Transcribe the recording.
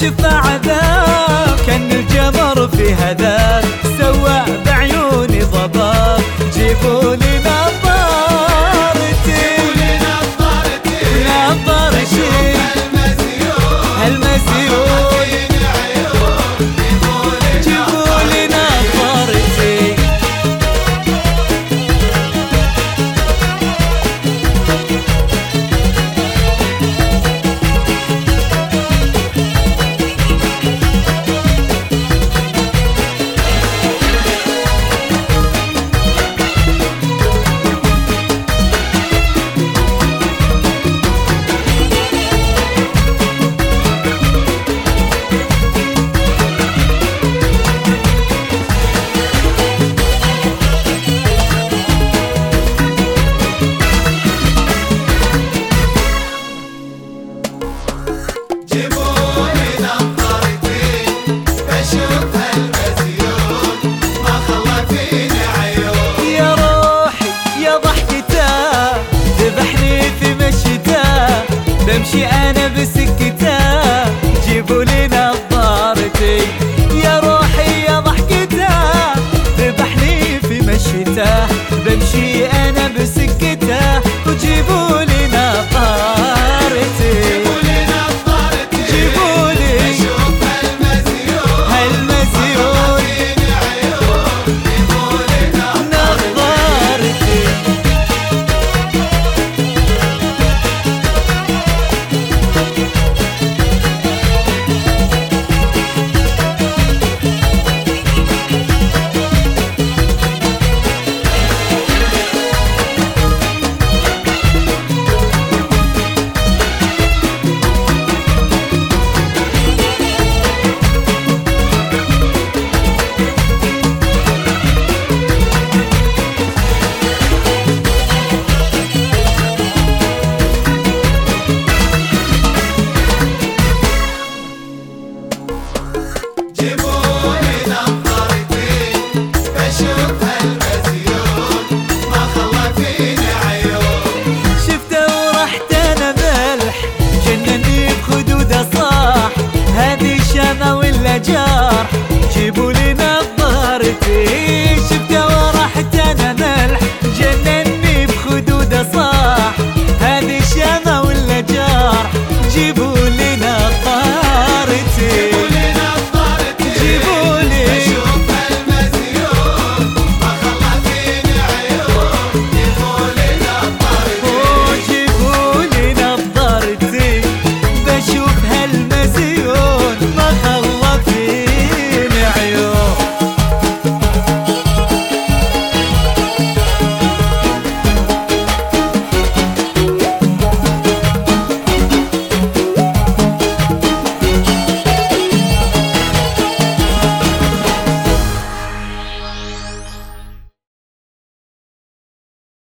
شفا عذاب كأن الجمر في بمشي أنا بسكتة. جيبوا لي Chỉ